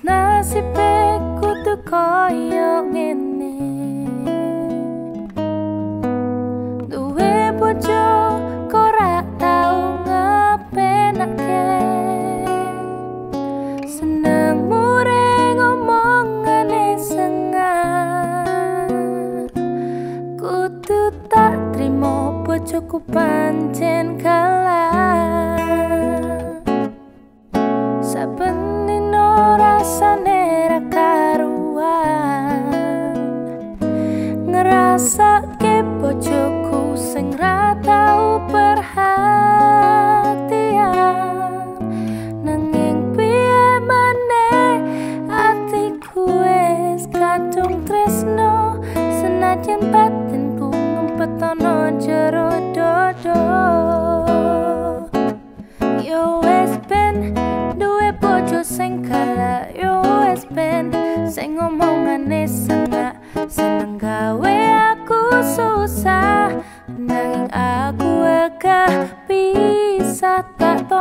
nasibe kudu koyo ngene. Duwe bojo kora tau ngepenake seneng mure ngomongane sengat kudu tak trimo bojoku pancen kalah. Saben sun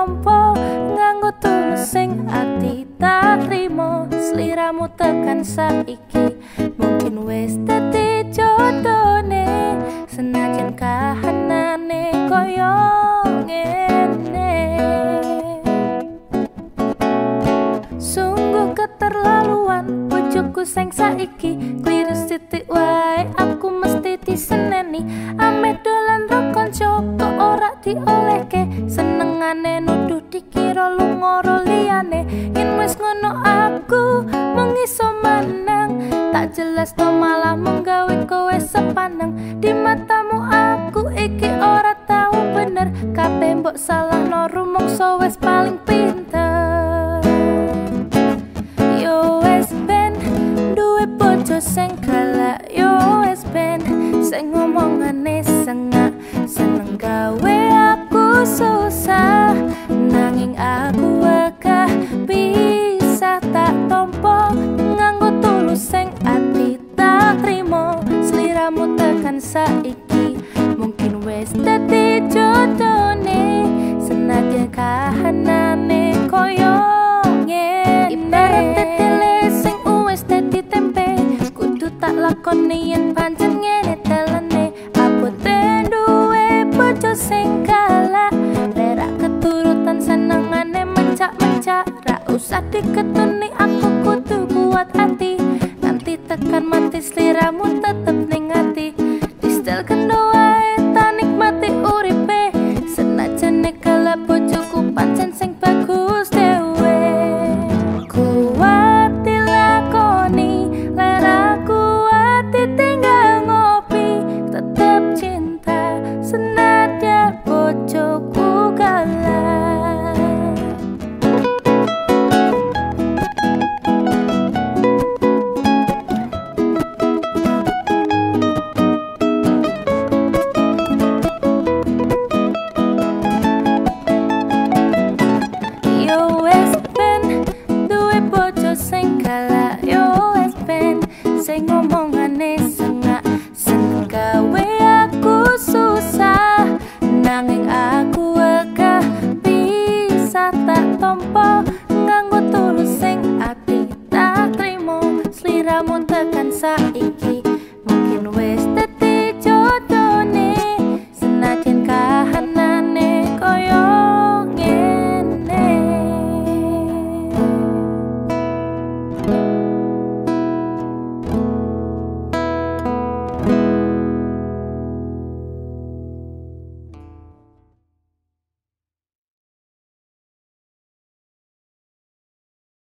tompo nganggo tulus sing ati tak trimo sliramu tekan saiki mungkin wis dadi jodone senajan kahanane koyo ngene. Sungguh keterlaluan bojoku sing saiki. Kliru sithik wae aku mesti diseneni. Ame dolan ro kanca kok ora diolehke senengane nuduh dikira lunga liyane yen wis ngono aku mengiso manang. Tak jelas to malah menggawe kowe sepaneng. Di matamu aku iki ora tau bener. Kabeh mbok salah no rumangsa wis paling pinter. Sing kala yo wis ben sing ngomongane sengak. Seneng gawe wis dadi jodone senadyan kahanane koyo ngene ibarat lakoni yen pancen ngene telene. Abote duwe bojo sing kala lera keturutan senengane mencak-mencak. Ra usah diketuni aku kudu kuat hati nanti tekan mati sliramu tetep ning ati